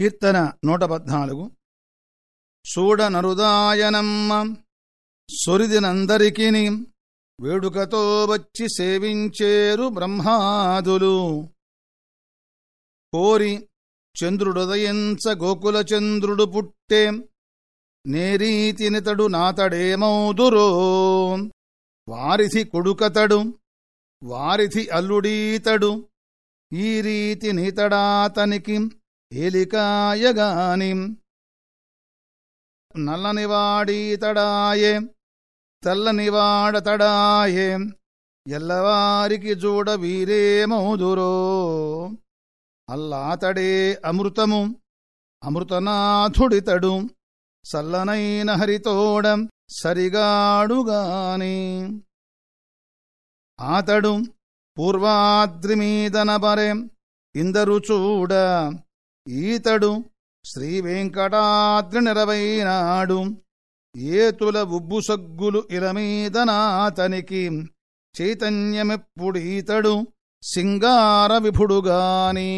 కీర్తన నూట పద్నాలుగు చూడనరుదాయనమ్మ సొరిదినందరికిని వేడుకతో వచ్చి సేవించేరు బ్రహ్మాదులు. కోరి చంద్రుడుదయించ గోకులచంద్రుడు పుట్టే నేరీతినితడు నాతడేమౌదురో. వారిధి కొడుకతడు వారిధి అల్లుడీతడు ఈ రీతి నీతడాతనికి ఏలికాయగాని నల్లనివాడీతడాయే తెల్లనివాడతడాయే ఎల్లవారికి చూడ వీరేమౌదురో అల్లాతడే అమృతము అమృతనాథుడితడు సల్లనైన హరితోడం సరిగాడుగాని. ఆతడు పూర్వాద్రిమీదనబరే ఇందరు చూడ ఈతడు శ్రీవెంకటాద్రి నిరవైనాడు. ఏతుల ఉబ్బుసగ్గులు ఇలమీదనాతనికి చైతన్యమెప్పుడీతడు సింగార విభుడుగాని.